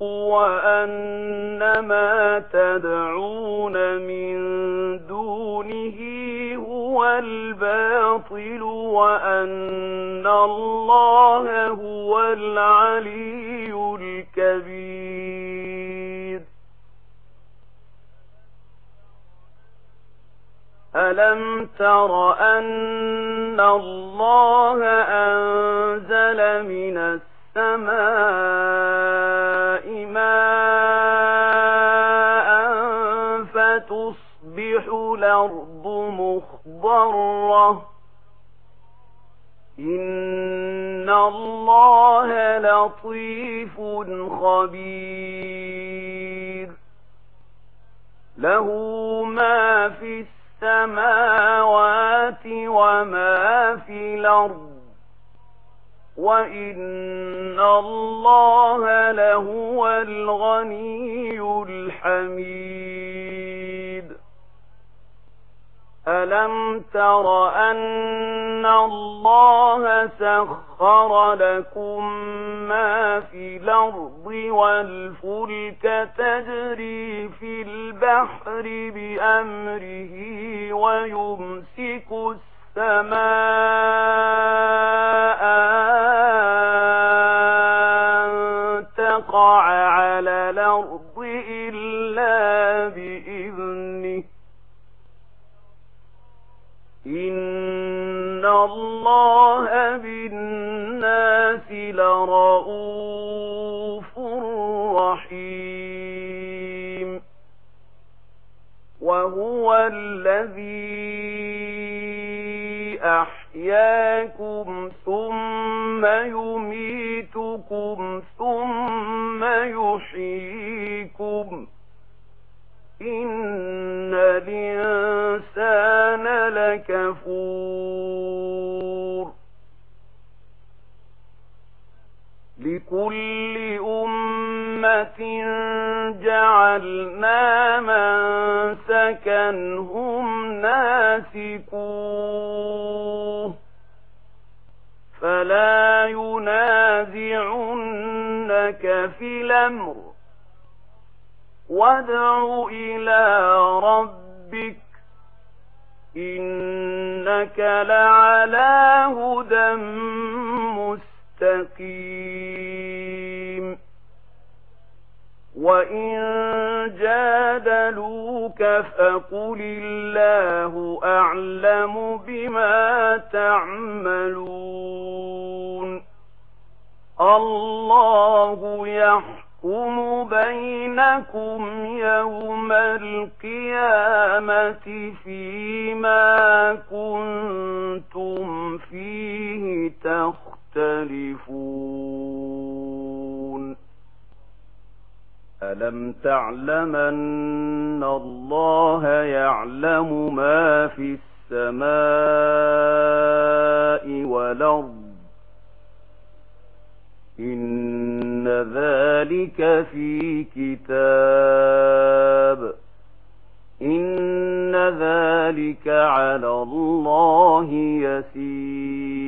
وأن ما تدعون من دونه هو الباطل وأن الله هو العلي الكبير ألم تر أن الله أنزل من السماء لطيف خبير. له ما في السماوات وما في الأرض. وَإِنَّ اللَّهَ لَهُوَ الْغَنِيُّ الْحَمِيدُ. ألم تر أن الله سخر لكم ما في الأرض والفلك تجري في البحر بأمره ويمسك السماء إن الله بالناس لرؤوف رحيم وهو الذي أحياكم ثم يمين كفور لكل أمة جعلنا من سكنهم ناسكوه فلا ينازعنك في الأمر وادع إلى ربك إنك لعلى هدى مستقيم وإن جادلوك فقل الله أعلم بما تعملون الله يحكم بينكم يوم القيامة فيما أَلَمْ تَعْلَمَنَّ اللَّهَ يَعْلَمُ مَا فِي السَّمَاءِ وَالْأَرْضِ إِنَّ ذَلِكَ فِي كِتَابٍ إِنَّ ذَلِكَ عَلَى اللَّهِ يَسِيرٌ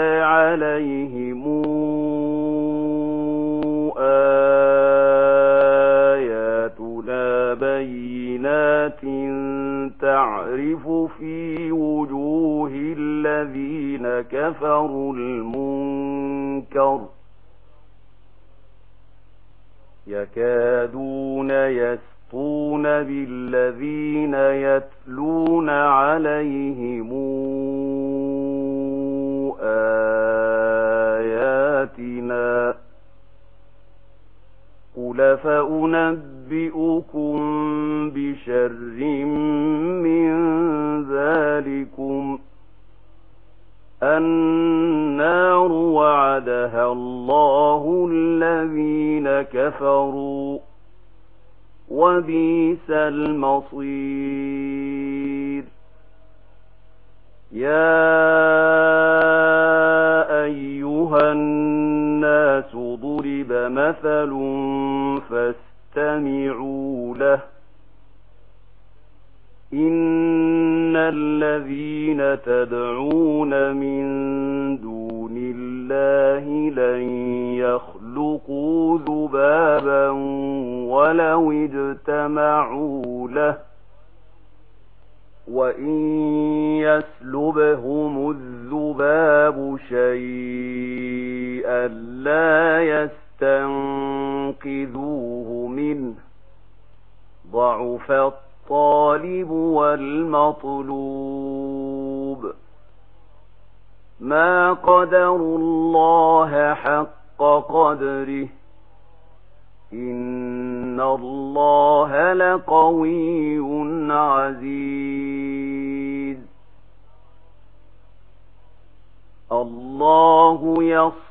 تعرف في وجوه الذين كفروا المنكر يكادون يسطون بالذين يتلون عليهم آياتنا قل فأنبئ أُنَبِّئُكُم بِشَرٍّ مِّن ذَلِكُمْ النَّارُ وَعَدَهَا اللَّهُ الَّذِينَ كَفَرُوا وَبِئْسَ الْمَصِيرُ يَا أَيُّهَا النَّاسُ ضُرِبَ مَثَلٌ فَاسْتَمِعُوا فاستمعوا له. إن الذين تدعون من دون الله لن يخلقوا ذبابا ولو اجتمعوا له. وإن يسلبهم الذباب شيئا لا يستنقذون. ضعف الطالب والمطلوب. ما قدر الله حق قدره إن الله لقوي عزيز. الله يصف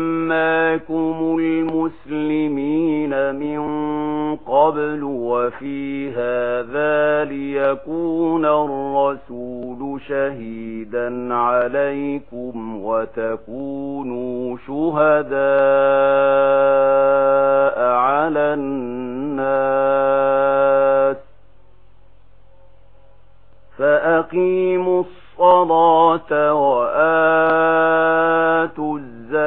وسماكم المسلمين من قبل وفي هذا ليكون الرسول شهيدا عليكم وتكونوا شهداء على الناس فأقيموا الصلاة وأقيموا